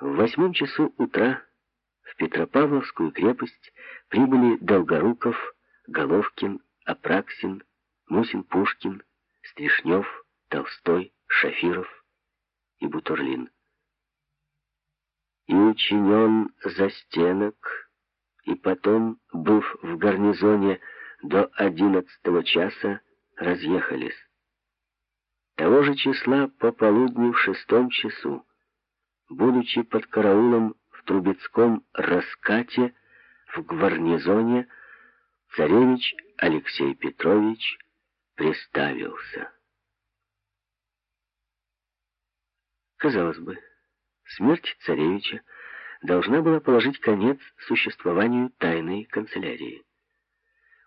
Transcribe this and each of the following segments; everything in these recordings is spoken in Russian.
В восьмом часу утра в Петропавловскую крепость прибыли Долгоруков, Головкин, Апраксин, Мусин-Пушкин, Стришнев, Толстой, Шафиров и Бутурлин. И учинен за стенок, и потом, быв в гарнизоне до одиннадцатого часа, разъехались. Того же числа по полудню в шестом часу, будучи под караулом в Трубецком раскате в гарнизоне, царевич Алексей Петрович приставился. Казалось бы, смерть царевича должна была положить конец существованию тайной канцелярии.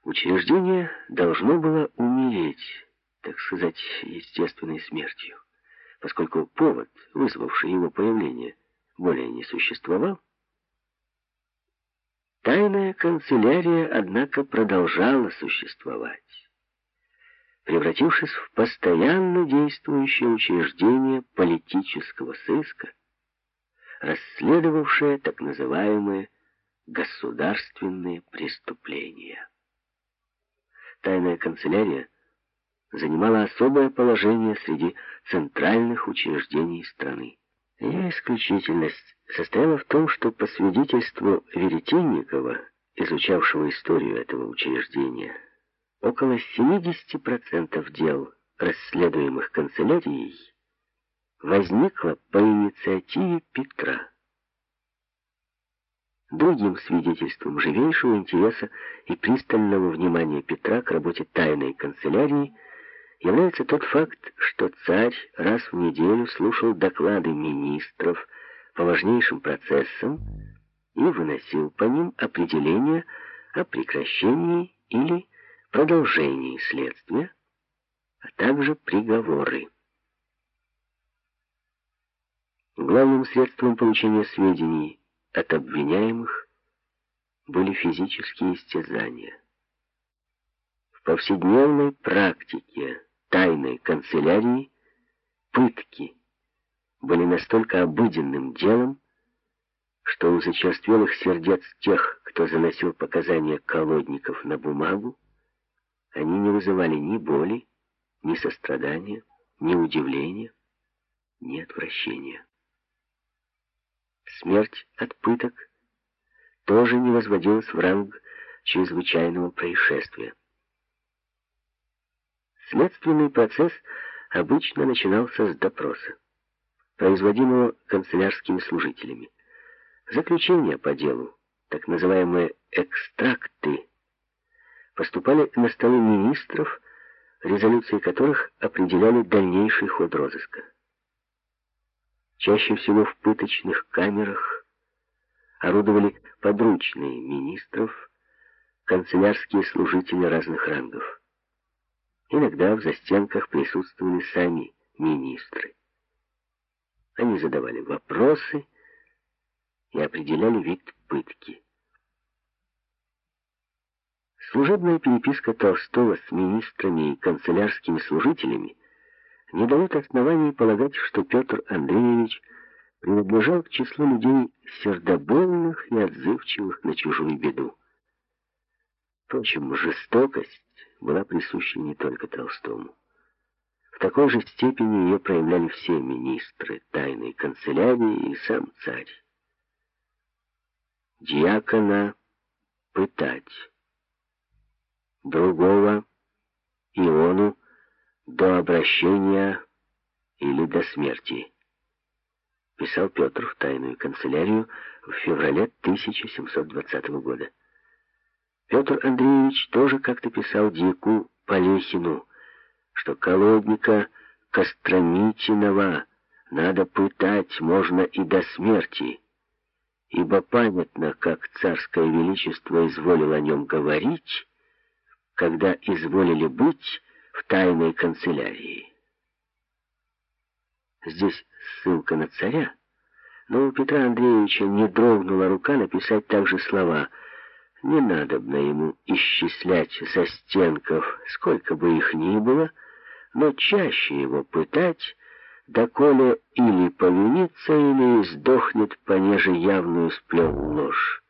Учреждение должно было умереть, так сказать, естественной смертью, поскольку повод, вызвавший его появление, более не существовал. Тайная канцелярия, однако, продолжала существовать, превратившись в постоянно действующее учреждение политического сыска, расследовавшее так называемые государственные преступления. Тайная канцелярия занимала особое положение среди центральных учреждений страны. Ее исключительность состояла в том, что по свидетельству Веретенникова, изучавшего историю этого учреждения, около 70% дел, расследуемых канцелярией, возникло по инициативе Петра. Другим свидетельством живейшего интереса и пристального внимания Петра к работе тайной канцелярии является тот факт, что царь раз в неделю слушал доклады министров по важнейшим процессам и выносил по ним определения о прекращении или продолжении следствия, а также приговоры. Главным средством получения сведений от обвиняемых были физические истязания. В повседневной практике тайной канцелярии пытки были настолько обыденным делом, что у зачерствелых сердец тех, кто заносил показания колодников на бумагу, они не вызывали ни боли, ни сострадания, ни удивления, ни отвращения. Смерть от пыток тоже не возводилась в ранг чрезвычайного происшествия. Следственный процесс обычно начинался с допроса, производимого канцелярскими служителями. Заключения по делу, так называемые экстракты, поступали на столы министров, резолюции которых определяли дальнейший ход розыска. Чаще всего в пыточных камерах орудовали подручные министров, канцелярские служители разных рангов. Иногда в застенках присутствовали сами министры. Они задавали вопросы и определяли вид пытки. Служебная переписка Толстого с министрами и канцелярскими служителями не дает оснований полагать, что Петр Андреевич принадлежал к числу людей сердобольных и отзывчивых на чужую беду. Впрочем, жестокость была присуща не только Толстому. В такой же степени ее проявляли все министры тайной канцелярии и сам царь. Диакона пытать, другого Иону до обращения или до смерти, писал Петр в тайную канцелярию в феврале 1720 года. Петр Андреевич тоже как-то писал дьяку Полехину, что колодника Костромитинова надо пытать можно и до смерти, ибо памятно, как царское величество изволил о нем говорить, когда изволили быть в тайной канцелярии. Здесь ссылка на царя, но у Петра Андреевича не дрогнула рука написать также слова «Не надобно ему исчислять со стенков, сколько бы их ни было, но чаще его пытать, доколе или повинится, или сдохнет, понеже явную сплел ложь.